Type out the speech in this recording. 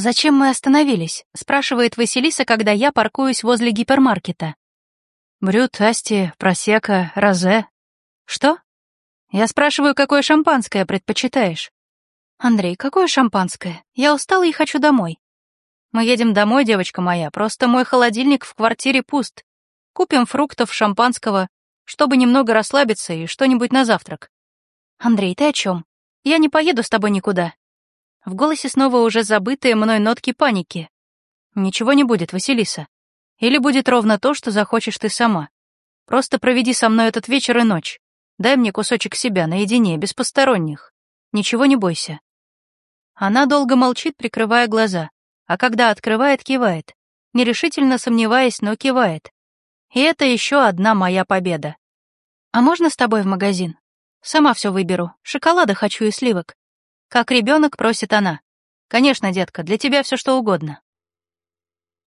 «Зачем мы остановились?» — спрашивает Василиса, когда я паркуюсь возле гипермаркета. «Брют, асти, просека, розе». «Что?» «Я спрашиваю, какое шампанское предпочитаешь?» «Андрей, какое шампанское? Я устала и хочу домой». «Мы едем домой, девочка моя, просто мой холодильник в квартире пуст. Купим фруктов, шампанского, чтобы немного расслабиться и что-нибудь на завтрак». «Андрей, ты о чем? Я не поеду с тобой никуда». В голосе снова уже забытые мной нотки паники. «Ничего не будет, Василиса. Или будет ровно то, что захочешь ты сама. Просто проведи со мной этот вечер и ночь. Дай мне кусочек себя наедине, без посторонних. Ничего не бойся». Она долго молчит, прикрывая глаза, а когда открывает, кивает. Нерешительно сомневаясь, но кивает. И это еще одна моя победа. А можно с тобой в магазин? Сама все выберу. Шоколада хочу и сливок. Как ребенок просит она. Конечно, детка, для тебя все что угодно.